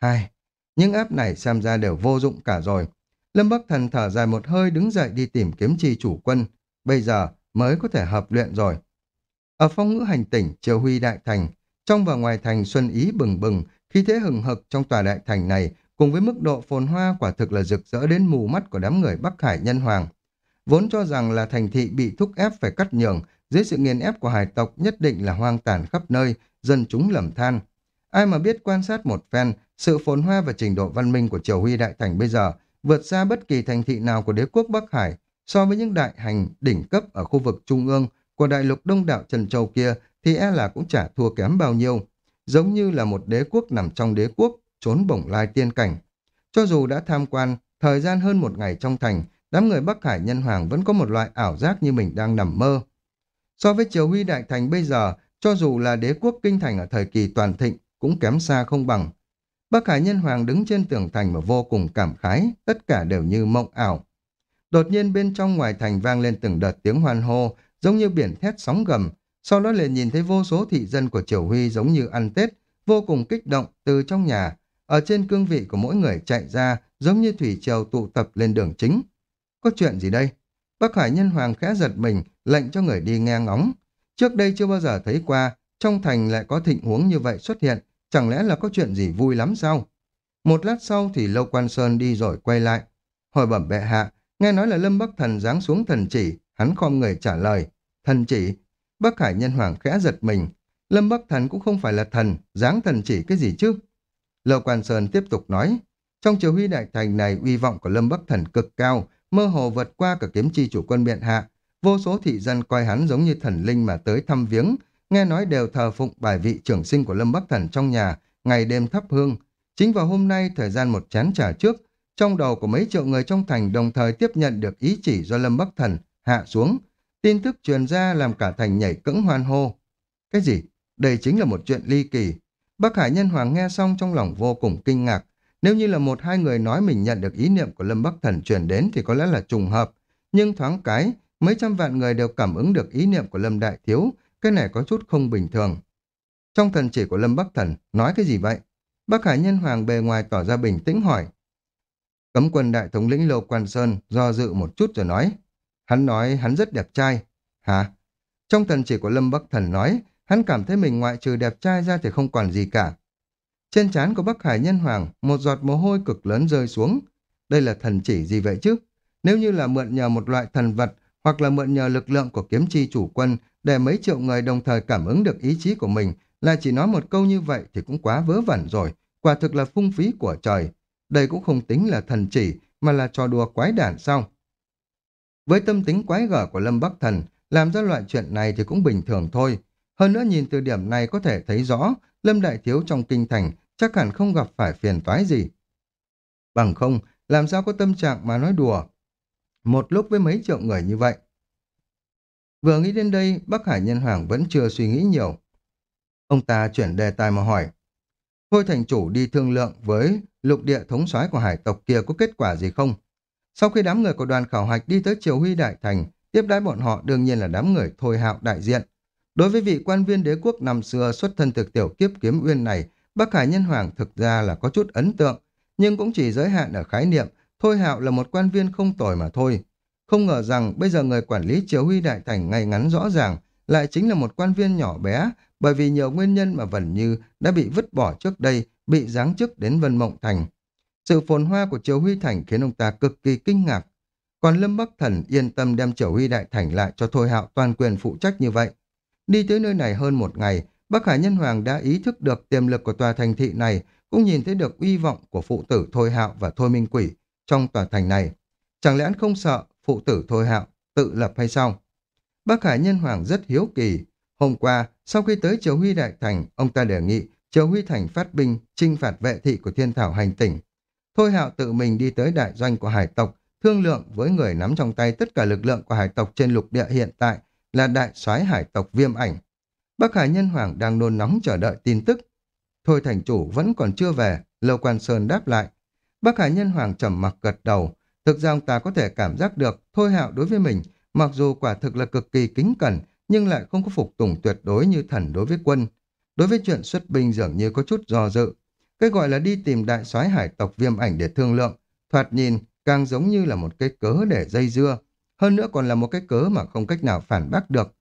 Speaker 1: Hai, những app này xem ra đều vô dụng cả rồi. Lâm Bắc Thần thở dài một hơi đứng dậy đi tìm kiếm chi chủ quân. Bây giờ mới có thể hợp luyện rồi. Ở phong ngữ hành tỉnh, Triều Huy Đại Thành, trong và ngoài thành xuân ý bừng bừng, khi thế hừng hực trong tòa đại thành này, cùng với mức độ phồn hoa quả thực là rực rỡ đến mù mắt của đám người Bắc Hải nhân hoàng. Vốn cho rằng là thành thị bị thúc ép phải cắt nhường, dưới sự nghiền ép của hải tộc nhất định là hoang tàn khắp nơi, dân chúng lầm than. Ai mà biết quan sát một phen, sự phồn hoa và trình độ văn minh của Triều Huy Đại Thành bây giờ vượt xa bất kỳ thành thị nào của đế quốc Bắc Hải, so với những đại hành đỉnh cấp ở khu vực trung ương của đại lục đông đảo Trần Châu kia thì e là cũng chả thua kém bao nhiêu. Giống như là một đế quốc nằm trong đế quốc, trốn bổng lai tiên cảnh. Cho dù đã tham quan thời gian hơn một ngày trong thành, đám người Bắc Hải Nhân Hoàng vẫn có một loại ảo giác như mình đang nằm mơ. So với Triều Huy Đại Thành bây giờ, cho dù là đế quốc kinh thành ở thời kỳ toàn thịnh, cũng kém xa không bằng. Bắc Hải Nhân Hoàng đứng trên tường thành mà vô cùng cảm khái, tất cả đều như mộng ảo. Đột nhiên bên trong ngoài thành vang lên từng đợt tiếng hoan hô, giống như biển thét sóng gầm, sau đó liền nhìn thấy vô số thị dân của Triều Huy giống như ăn Tết, vô cùng kích động từ trong nhà, ở trên cương vị của mỗi người chạy ra, giống như thủy triều tụ tập lên đường chính. Có chuyện gì đây? Bắc Hải Nhân Hoàng khẽ giật mình, lệnh cho người đi nghe ngóng. Trước đây chưa bao giờ thấy qua, trong thành lại có thịnh huống như vậy xuất hiện, chẳng lẽ là có chuyện gì vui lắm sao? Một lát sau thì Lâu Quan Sơn đi rồi quay lại. Hồi bẩm bệ hạ, nghe nói là Lâm Bắc Thần giáng xuống thần chỉ, hắn khom người trả lời. Thần chỉ? Bắc Hải Nhân Hoàng khẽ giật mình. Lâm Bắc Thần cũng không phải là thần, giáng thần chỉ cái gì chứ? Lâu Quan Sơn tiếp tục nói, trong triều huy đại thành này uy vọng của Lâm Bắc Thần cực cao, mơ hồ vượt qua cả kiếm chi chủ quân biện hạ. Vô số thị dân coi hắn giống như thần linh mà tới thăm viếng, nghe nói đều thờ phụng bài vị trưởng sinh của Lâm Bắc Thần trong nhà, ngày đêm thắp hương. Chính vào hôm nay, thời gian một chán trả trước, trong đầu của mấy triệu người trong thành đồng thời tiếp nhận được ý chỉ do Lâm Bắc Thần hạ xuống. Tin tức truyền ra làm cả thành nhảy cẫng hoan hô. Cái gì? Đây chính là một chuyện ly kỳ. Bắc Hải Nhân Hoàng nghe xong trong lòng vô cùng kinh ngạc. Nếu như là một hai người nói mình nhận được ý niệm của Lâm Bắc Thần truyền đến thì có lẽ là trùng hợp. Nhưng thoáng cái, mấy trăm vạn người đều cảm ứng được ý niệm của Lâm Đại Thiếu, cái này có chút không bình thường. Trong thần chỉ của Lâm Bắc Thần, nói cái gì vậy? Bắc Hải Nhân Hoàng bề ngoài tỏ ra bình tĩnh hỏi. Cấm quân đại thống lĩnh Lô Quan Sơn do dự một chút rồi nói. Hắn nói hắn rất đẹp trai. Hả? Trong thần chỉ của Lâm Bắc Thần nói, hắn cảm thấy mình ngoại trừ đẹp trai ra thì không còn gì cả. Trên trán của Bắc Hải Nhân Hoàng, một giọt mồ hôi cực lớn rơi xuống. Đây là thần chỉ gì vậy chứ? Nếu như là mượn nhờ một loại thần vật hoặc là mượn nhờ lực lượng của kiếm chi chủ quân để mấy triệu người đồng thời cảm ứng được ý chí của mình là chỉ nói một câu như vậy thì cũng quá vớ vẩn rồi. Quả thực là phung phí của trời. Đây cũng không tính là thần chỉ mà là trò đùa quái đản sao? Với tâm tính quái gở của Lâm Bắc Thần, làm ra loại chuyện này thì cũng bình thường thôi. Hơn nữa nhìn từ điểm này có thể thấy rõ Lâm Đại Thiếu trong kinh thành chắc hẳn không gặp phải phiền toái gì. Bằng không, làm sao có tâm trạng mà nói đùa. Một lúc với mấy triệu người như vậy. Vừa nghĩ đến đây, Bắc Hải Nhân Hoàng vẫn chưa suy nghĩ nhiều. Ông ta chuyển đề tài mà hỏi. Thôi thành chủ đi thương lượng với lục địa thống soái của hải tộc kia có kết quả gì không? Sau khi đám người của đoàn khảo hạch đi tới Triều Huy Đại Thành, tiếp đái bọn họ đương nhiên là đám người thôi hạo đại diện. Đối với vị quan viên đế quốc năm xưa xuất thân thực tiểu kiếp kiếm uyên này, Bắc Hải Nhân Hoàng thực ra là có chút ấn tượng, nhưng cũng chỉ giới hạn ở khái niệm, Thôi Hạo là một quan viên không tồi mà thôi. Không ngờ rằng bây giờ người quản lý Triều Huy Đại Thành ngay ngắn rõ ràng lại chính là một quan viên nhỏ bé, bởi vì nhiều nguyên nhân mà vẫn Như đã bị vứt bỏ trước đây, bị giáng chức đến Vân Mộng Thành. Sự phồn hoa của Triều Huy Thành khiến ông ta cực kỳ kinh ngạc. Còn Lâm Bắc Thần yên tâm đem Triều Huy Đại Thành lại cho Thôi Hạo toàn quyền phụ trách như vậy. Đi tới nơi này hơn một ngày, Bắc Hải Nhân Hoàng đã ý thức được tiềm lực của tòa thành thị này, cũng nhìn thấy được uy vọng của phụ tử Thôi Hạo và Thôi Minh Quỷ trong tòa thành này. Chẳng lẽ anh không sợ phụ tử Thôi Hạo tự lập hay sao? Bắc Hải Nhân Hoàng rất hiếu kỳ. Hôm qua, sau khi tới Triều Huy Đại Thành, ông ta đề nghị Triều Huy Thành phát binh trinh phạt vệ thị của thiên thảo hành tỉnh. Thôi Hạo tự mình đi tới đại doanh của hải tộc, thương lượng với người nắm trong tay tất cả lực lượng của hải tộc trên lục địa hiện tại là đại soái hải tộc viêm ảnh. Bắc Hải Nhân Hoàng đang nôn nóng chờ đợi tin tức. Thôi thành chủ vẫn còn chưa về, Lâu Quan Sơn đáp lại. Bắc Hải Nhân Hoàng trầm mặc gật đầu. Thực ra ông ta có thể cảm giác được Thôi Hạo đối với mình, mặc dù quả thực là cực kỳ kính cẩn, nhưng lại không có phục tùng tuyệt đối như thần đối với quân. Đối với chuyện xuất binh dường như có chút do dự. Cái gọi là đi tìm đại soái hải tộc viêm ảnh để thương lượng, thoạt nhìn càng giống như là một cái cớ để dây dưa. Hơn nữa còn là một cái cớ mà không cách nào phản bác được.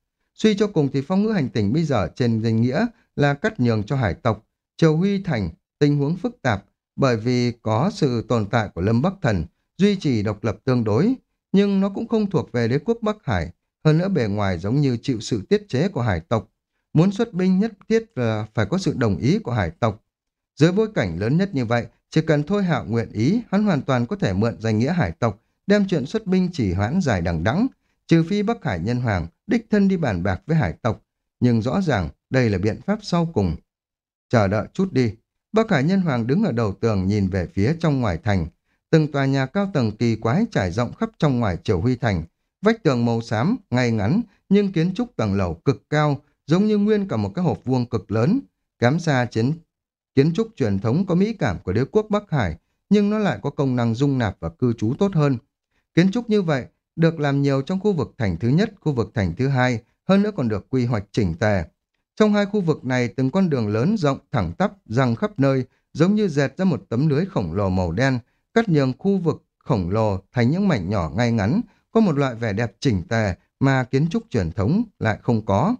Speaker 1: Suy cho cùng thì phong ngữ hành tỉnh bây giờ trên danh nghĩa là cắt nhường cho hải tộc. Triều Huy Thành, tình huống phức tạp bởi vì có sự tồn tại của Lâm Bắc Thần, duy trì độc lập tương đối, nhưng nó cũng không thuộc về đế quốc Bắc Hải, hơn nữa bề ngoài giống như chịu sự tiết chế của hải tộc. Muốn xuất binh nhất thiết là phải có sự đồng ý của hải tộc. Dưới bối cảnh lớn nhất như vậy, chỉ cần thôi hạo nguyện ý, hắn hoàn toàn có thể mượn danh nghĩa hải tộc đem chuyện xuất binh chỉ hoãn dài đằng đẵng, trừ phi Bắc Hải Nhân Hoàng đích thân đi bàn bạc với hải tộc, nhưng rõ ràng đây là biện pháp sau cùng. Chờ đợi chút đi, Bắc Hải Nhân Hoàng đứng ở đầu tường nhìn về phía trong ngoài thành, từng tòa nhà cao tầng kỳ quái trải rộng khắp trong ngoài Triều Huy thành, vách tường màu xám, ngay ngắn, nhưng kiến trúc tầng lầu cực cao, giống như nguyên cả một cái hộp vuông cực lớn, kém xa chiến kiến trúc truyền thống có mỹ cảm của đế quốc Bắc Hải, nhưng nó lại có công năng dung nạp và cư trú tốt hơn. Kiến trúc như vậy được làm nhiều trong khu vực thành thứ nhất, khu vực thành thứ hai, hơn nữa còn được quy hoạch chỉnh tề. Trong hai khu vực này, từng con đường lớn rộng, thẳng tắp, răng khắp nơi, giống như dệt ra một tấm lưới khổng lồ màu đen, cắt nhường khu vực khổng lồ thành những mảnh nhỏ ngay ngắn, có một loại vẻ đẹp chỉnh tề mà kiến trúc truyền thống lại không có.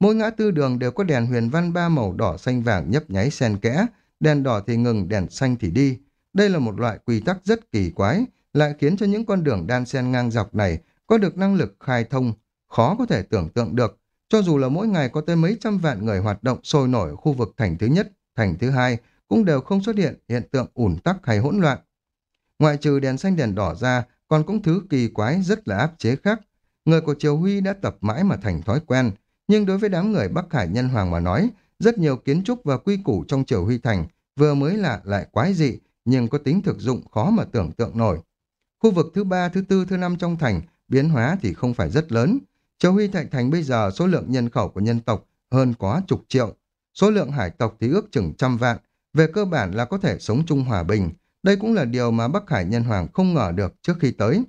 Speaker 1: Mỗi ngã tư đường đều có đèn huyền văn ba màu đỏ xanh vàng nhấp nháy xen kẽ, đèn đỏ thì ngừng, đèn xanh thì đi. Đây là một loại quy tắc rất kỳ quái, lại khiến cho những con đường đan xen ngang dọc này có được năng lực khai thông, khó có thể tưởng tượng được. Cho dù là mỗi ngày có tới mấy trăm vạn người hoạt động sôi nổi ở khu vực thành thứ nhất, thành thứ hai, cũng đều không xuất hiện hiện tượng ủn tắc hay hỗn loạn. Ngoại trừ đèn xanh đèn đỏ ra, còn cũng thứ kỳ quái rất là áp chế khác. Người của Triều Huy đã tập mãi mà thành thói quen, nhưng đối với đám người Bắc Hải Nhân Hoàng mà nói, rất nhiều kiến trúc và quy củ trong Triều Huy Thành vừa mới lạ lại quái dị, nhưng có tính thực dụng khó mà tưởng tượng nổi. Khu vực thứ ba, thứ tư, thứ năm trong thành biến hóa thì không phải rất lớn. châu Huy Thạch Thành bây giờ số lượng nhân khẩu của nhân tộc hơn quá chục triệu. Số lượng hải tộc thì ước chừng trăm vạn. Về cơ bản là có thể sống chung hòa bình. Đây cũng là điều mà Bắc Hải Nhân Hoàng không ngờ được trước khi tới.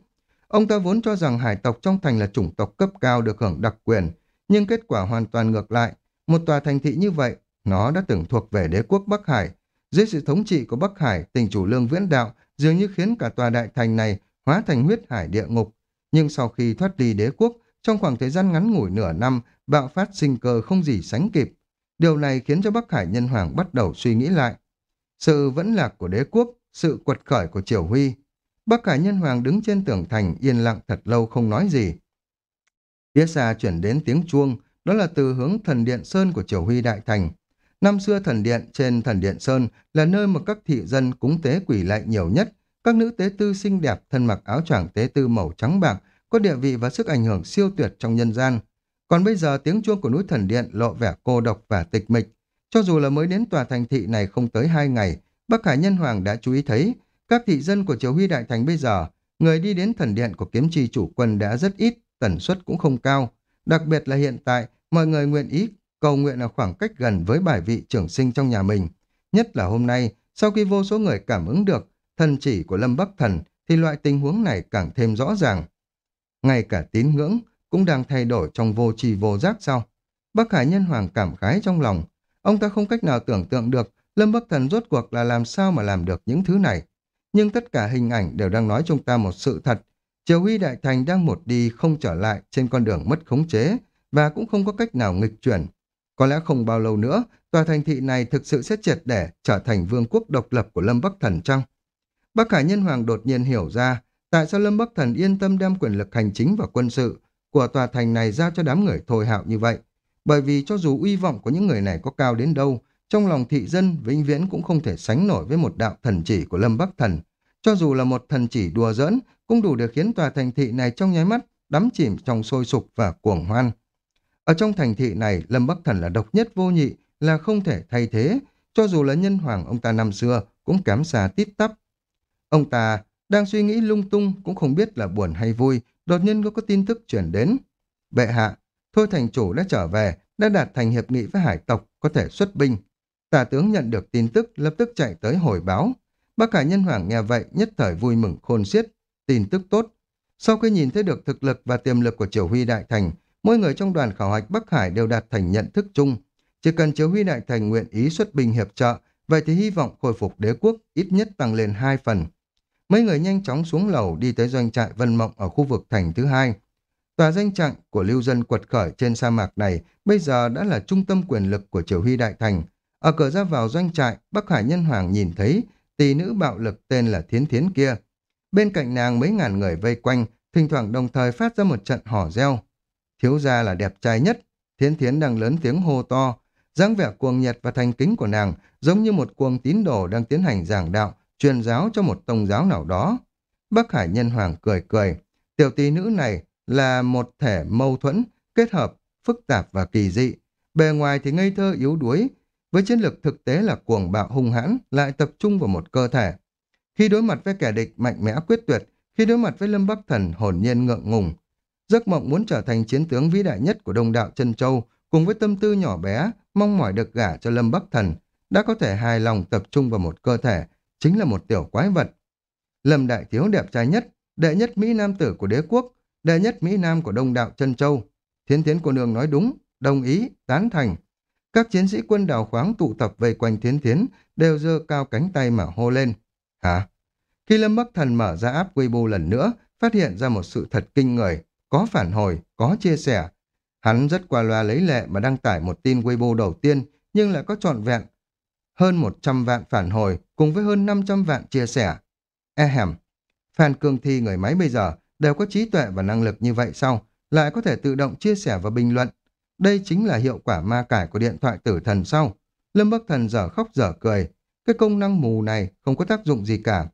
Speaker 1: Ông ta vốn cho rằng hải tộc trong thành là chủng tộc cấp cao được hưởng đặc quyền, nhưng kết quả hoàn toàn ngược lại. Một tòa thành thị như vậy, nó đã từng thuộc về đế quốc Bắc Hải. Dưới sự thống trị của Bắc Hải, tình chủ lương viễn đạo dường như khiến cả tòa đại thành này hóa thành huyết hải địa ngục. Nhưng sau khi thoát đi đế quốc, trong khoảng thời gian ngắn ngủi nửa năm, bạo phát sinh cơ không gì sánh kịp. Điều này khiến cho Bắc Hải Nhân Hoàng bắt đầu suy nghĩ lại. Sự vẫn lạc của đế quốc, sự quật khởi của Triều Huy. Bắc Hải Nhân Hoàng đứng trên tường thành yên lặng thật lâu không nói gì. Phía xa chuyển đến tiếng chuông, đó là từ hướng thần điện Sơn của Triều Huy Đại Thành. Năm xưa thần điện trên thần điện Sơn là nơi mà các thị dân cúng tế quỷ lại nhiều nhất. Các nữ tế tư xinh đẹp thân mặc áo choàng tế tư màu trắng bạc, có địa vị và sức ảnh hưởng siêu tuyệt trong nhân gian. Còn bây giờ tiếng chuông của núi thần điện lộ vẻ cô độc và tịch mịch. Cho dù là mới đến tòa thành thị này không tới hai ngày, Bắc Hải Nhân Hoàng đã chú ý thấy các thị dân của Triều Huy Đại Thành bây giờ, người đi đến thần điện của kiếm chi chủ quân đã rất ít, tần suất cũng không cao. Đặc biệt là hiện tại, mọi người nguyện ý cầu nguyện ở khoảng cách gần với bài vị trưởng sinh trong nhà mình. Nhất là hôm nay, sau khi vô số người cảm ứng được thần chỉ của Lâm Bắc Thần, thì loại tình huống này càng thêm rõ ràng. Ngay cả tín ngưỡng cũng đang thay đổi trong vô trì vô giác sau. Bắc Hải Nhân Hoàng cảm khái trong lòng. Ông ta không cách nào tưởng tượng được Lâm Bắc Thần rốt cuộc là làm sao mà làm được những thứ này. Nhưng tất cả hình ảnh đều đang nói cho ta một sự thật. Triều Huy Đại Thành đang một đi không trở lại trên con đường mất khống chế và cũng không có cách nào nghịch chuyển. Có lẽ không bao lâu nữa, tòa thành thị này thực sự sẽ triệt để trở thành vương quốc độc lập của Lâm Bắc Thần chăng? Bắc Hải Nhân Hoàng đột nhiên hiểu ra tại sao Lâm Bắc Thần yên tâm đem quyền lực hành chính và quân sự của tòa thành này giao cho đám người thôi hạo như vậy. Bởi vì cho dù uy vọng của những người này có cao đến đâu, trong lòng thị dân vĩnh viễn cũng không thể sánh nổi với một đạo thần chỉ của Lâm Bắc Thần. Cho dù là một thần chỉ đùa giỡn, cũng đủ để khiến tòa thành thị này trong nháy mắt đắm chìm trong sôi sục và cuồng hoan. Ở trong thành thị này, Lâm Bắc Thần là độc nhất vô nhị, là không thể thay thế, cho dù là nhân hoàng ông ta năm xưa cũng kém xa tít tắp. Ông ta đang suy nghĩ lung tung cũng không biết là buồn hay vui, đột nhiên có, có tin tức chuyển đến. Bệ hạ, Thôi thành chủ đã trở về, đã đạt thành hiệp nghị với hải tộc, có thể xuất binh. Tả tướng nhận được tin tức, lập tức chạy tới hồi báo. Bác cả Nhân Hoàng nghe vậy, nhất thời vui mừng khôn xiết. Tin tức tốt. Sau khi nhìn thấy được thực lực và tiềm lực của Triều Huy Đại Thành, mỗi người trong đoàn khảo hạch Bắc Hải đều đạt thành nhận thức chung. Chỉ cần Triều Huy Đại Thành nguyện ý xuất binh hiệp trợ, vậy thì hy vọng khôi phục đế quốc ít nhất tăng lên hai phần. Mấy người nhanh chóng xuống lầu đi tới doanh trại Vân Mộng ở khu vực thành thứ hai. Tòa danh trạng của lưu dân quật khởi trên sa mạc này bây giờ đã là trung tâm quyền lực của Triều Huy Đại Thành. Ở cửa ra vào doanh trại, Bắc Hải Nhân Hoàng nhìn thấy tỷ nữ bạo lực tên là Thiến Thiến kia. Bên cạnh nàng mấy ngàn người vây quanh, thỉnh thoảng đồng thời phát ra một trận hò reo. Thiếu gia là đẹp trai nhất, Thiến Thiến đang lớn tiếng hô to, dáng vẻ cuồng nhiệt và thành kính của nàng giống như một cuồng tín đồ đang tiến hành giảng đạo, truyền giáo cho một tông giáo nào đó. Bắc Hải Nhân Hoàng cười cười. Tiểu tỷ nữ này là một thể mâu thuẫn, kết hợp, phức tạp và kỳ dị. Bề ngoài thì ngây thơ yếu đuối, với chiến lược thực tế là cuồng bạo hung hãn, lại tập trung vào một cơ thể. Khi đối mặt với kẻ địch mạnh mẽ quyết tuyệt, khi đối mặt với Lâm Bắc Thần hồn nhiên ngượng ngùng, giấc mộng muốn trở thành chiến tướng vĩ đại nhất của đông đạo chân châu, cùng với tâm tư nhỏ bé, mong mỏi được gả cho Lâm Bắc Thần, đã có thể hài lòng tập trung vào một cơ thể, chính là một tiểu quái vật. Lâm Đại Thiếu đẹp trai nhất, đệ nhất Mỹ Nam tử của đế quốc, đệ nhất Mỹ Nam của đông đạo chân châu. Thiến Thiến cô nương nói đúng, đồng ý, tán thành. Các chiến sĩ quân đào khoáng tụ tập vây quanh Thiến Thiến, đều giơ cao cánh tay mà hô lên. Hả? Khi Lâm Bắc Thần mở ra áp quy bù lần nữa, phát hiện ra một sự thật kinh người, có phản hồi, có chia sẻ. Hắn rất qua loa lấy lệ mà đăng tải một tin Weibo đầu tiên, nhưng lại có trọn vẹn hơn 100 vạn phản hồi cùng với hơn 500 vạn chia sẻ. Ehem, fan cương thi người máy bây giờ đều có trí tuệ và năng lực như vậy sao? Lại có thể tự động chia sẻ và bình luận. Đây chính là hiệu quả ma cải của điện thoại tử thần sau. Lâm Bắc Thần dở khóc dở cười. Cái công năng mù này không có tác dụng gì cả.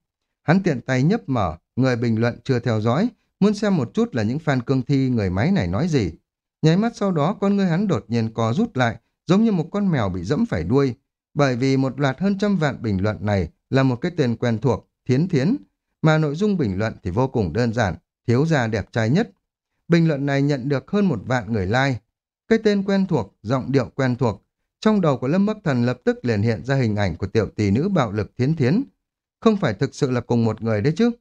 Speaker 1: Hắn tiện tay nhấp mở, người bình luận chưa theo dõi, muốn xem một chút là những fan cương thi người máy này nói gì. Nháy mắt sau đó con ngươi hắn đột nhiên co rút lại, giống như một con mèo bị dẫm phải đuôi. Bởi vì một loạt hơn trăm vạn bình luận này là một cái tên quen thuộc, thiến thiến, mà nội dung bình luận thì vô cùng đơn giản, thiếu gia đẹp trai nhất. Bình luận này nhận được hơn một vạn người like. Cái tên quen thuộc, giọng điệu quen thuộc. Trong đầu của Lâm Bắc Thần lập tức liền hiện ra hình ảnh của tiểu tỷ nữ bạo lực thiến thiến. Không phải thực sự là cùng một người đấy chứ.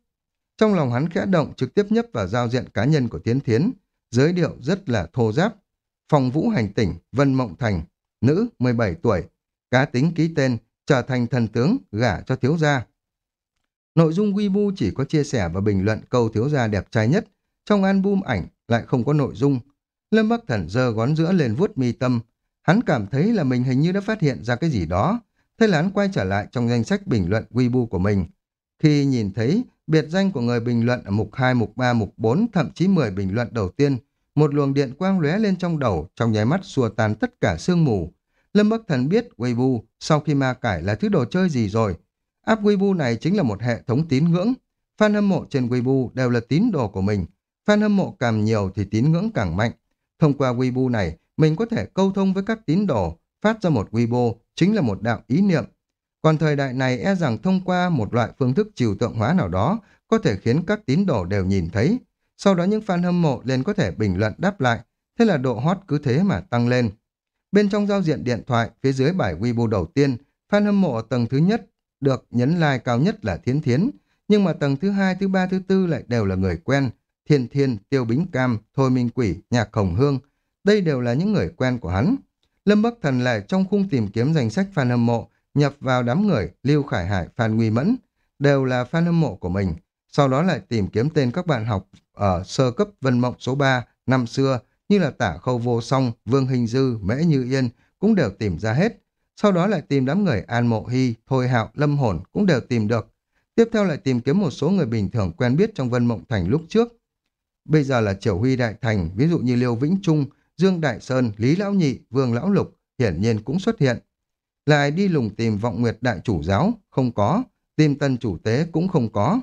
Speaker 1: Trong lòng hắn khẽ động trực tiếp nhấp vào giao diện cá nhân của tiến thiến. Giới điệu rất là thô giáp. Phòng vũ hành tỉnh, Vân Mộng Thành, nữ 17 tuổi, cá tính ký tên, trở thành thần tướng, gả cho thiếu gia. Nội dung Weibo chỉ có chia sẻ và bình luận câu thiếu gia đẹp trai nhất, trong album ảnh lại không có nội dung. Lâm Bắc Thần giơ gón giữa lên vuốt mi tâm, hắn cảm thấy là mình hình như đã phát hiện ra cái gì đó, thế là hắn quay trở lại trong danh sách bình luận Weibo của mình. Khi nhìn thấy biệt danh của người bình luận ở mục 2, mục 3, mục 4, thậm chí 10 bình luận đầu tiên, một luồng điện quang lóe lên trong đầu, trong nháy mắt xua tan tất cả sương mù. Lâm Bắc Thần biết Weibo sau khi ma cải là thứ đồ chơi gì rồi. App Weibo này chính là một hệ thống tín ngưỡng. Fan hâm mộ trên Weibo đều là tín đồ của mình. Fan hâm mộ càng nhiều thì tín ngưỡng càng mạnh. Thông qua Weibo này, mình có thể câu thông với các tín đồ, phát ra một Weibo chính là một đạo ý niệm. Còn thời đại này e rằng thông qua một loại phương thức trừu tượng hóa nào đó có thể khiến các tín đồ đều nhìn thấy. Sau đó những fan hâm mộ liền có thể bình luận đáp lại, thế là độ hot cứ thế mà tăng lên. Bên trong giao diện điện thoại, phía dưới bài Weibo đầu tiên, fan hâm mộ tầng thứ nhất được nhấn like cao nhất là Thiến Thiến, nhưng mà tầng thứ hai, thứ ba, thứ tư lại đều là người quen. Thiên Thiên, Tiêu Bính Cam, Thôi Minh Quỷ, Nhạc Khổng Hương, đây đều là những người quen của hắn. Lâm Bắc Thần lại trong khung tìm kiếm danh sách fan hâm mộ, nhập vào đám người Lưu Khải Hải, Phan Nguy Mẫn, đều là fan hâm mộ của mình. Sau đó lại tìm kiếm tên các bạn học ở sơ cấp Vân Mộng số 3 năm xưa như là Tả Khâu Vô Song, Vương Hình Dư, Mễ Như Yên cũng đều tìm ra hết. Sau đó lại tìm đám người An Mộ Hy, Thôi Hạo, Lâm Hồn cũng đều tìm được. Tiếp theo lại tìm kiếm một số người bình thường quen biết trong Vân Mộng Thành lúc trước. Bây giờ là Triều Huy Đại Thành, ví dụ như Liêu Vĩnh Trung, Dương Đại Sơn, Lý Lão Nhị, Vương Lão Lục, hiển nhiên cũng xuất hiện. Lại đi lùng tìm vọng nguyệt đại chủ giáo, không có, tìm tân chủ tế cũng không có.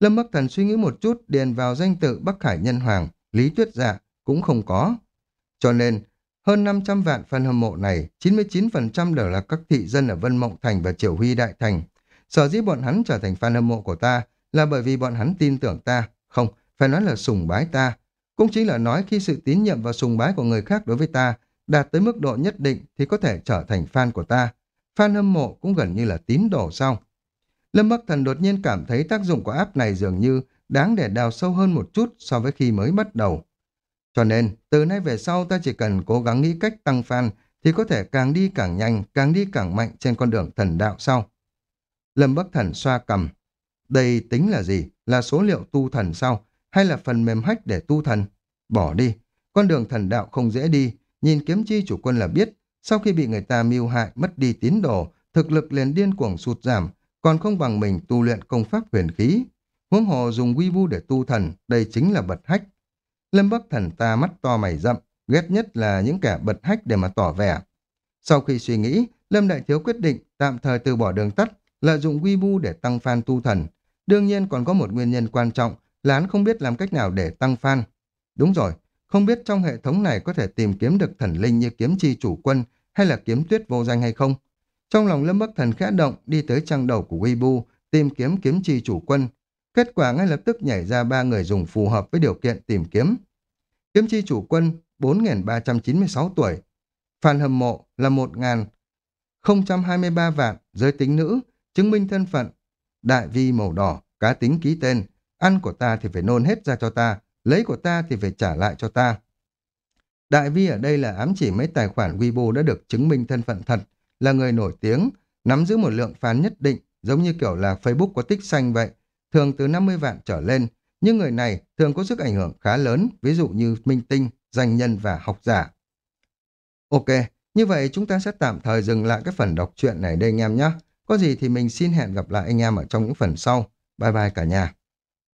Speaker 1: Lâm Bắc Thần suy nghĩ một chút, điền vào danh tự Bắc Hải Nhân Hoàng, Lý Tuyết Dạ, cũng không có. Cho nên, hơn 500 vạn fan hâm mộ này, 99% đều là các thị dân ở Vân Mộng Thành và Triều Huy Đại Thành. Sở dĩ bọn hắn trở thành fan hâm mộ của ta là bởi vì bọn hắn tin tưởng ta, không, phải nói là sùng bái ta. Cũng chính là nói khi sự tín nhiệm và sùng bái của người khác đối với ta đạt tới mức độ nhất định thì có thể trở thành fan của ta. Fan hâm mộ cũng gần như là tín đồ sau. Lâm Bắc Thần đột nhiên cảm thấy tác dụng của app này dường như đáng để đào sâu hơn một chút so với khi mới bắt đầu. Cho nên, từ nay về sau ta chỉ cần cố gắng nghĩ cách tăng fan thì có thể càng đi càng nhanh, càng đi càng mạnh trên con đường thần đạo sau. Lâm Bắc Thần xoa cầm. Đây tính là gì? Là số liệu tu thần sau? Hay là phần mềm hách để tu thần? Bỏ đi. Con đường thần đạo không dễ đi. Nhìn kiếm chi chủ quân là biết. Sau khi bị người ta mưu hại, mất đi tín đồ, thực lực liền điên cuồng sụt giảm, còn không bằng mình tu luyện công pháp huyền khí. Huống hồ dùng quy vu để tu thần, đây chính là bật hách. Lâm Bắc Thần ta mắt to mày rậm, ghét nhất là những kẻ bật hách để mà tỏ vẻ. Sau khi suy nghĩ, Lâm Đại Thiếu quyết định tạm thời từ bỏ đường tắt, lợi dụng quy vu để tăng fan tu thần. Đương nhiên còn có một nguyên nhân quan trọng là hắn không biết làm cách nào để tăng fan. Đúng rồi, không biết trong hệ thống này có thể tìm kiếm được thần linh như kiếm chi chủ quân hay là kiếm tuyết vô danh hay không. Trong lòng Lâm Bắc Thần khẽ động đi tới trang đầu của Weibo tìm kiếm kiếm chi chủ quân. Kết quả ngay lập tức nhảy ra ba người dùng phù hợp với điều kiện tìm kiếm. Kiếm chi chủ quân 4.396 tuổi. Phan hâm mộ là 1.023 vạn, giới tính nữ, chứng minh thân phận. Đại vi màu đỏ, cá tính ký tên. Ăn của ta thì phải nôn hết ra cho ta, lấy của ta thì phải trả lại cho ta. Đại vi ở đây là ám chỉ mấy tài khoản Weibo đã được chứng minh thân phận thật, là người nổi tiếng, nắm giữ một lượng fan nhất định, giống như kiểu là Facebook có tích xanh vậy, thường từ 50 vạn trở lên, nhưng người này thường có sức ảnh hưởng khá lớn, ví dụ như minh tinh, danh nhân và học giả. Ok, như vậy chúng ta sẽ tạm thời dừng lại cái phần đọc truyện này đây anh em nhé. Có gì thì mình xin hẹn gặp lại anh em ở trong những phần sau. Bye bye cả nhà.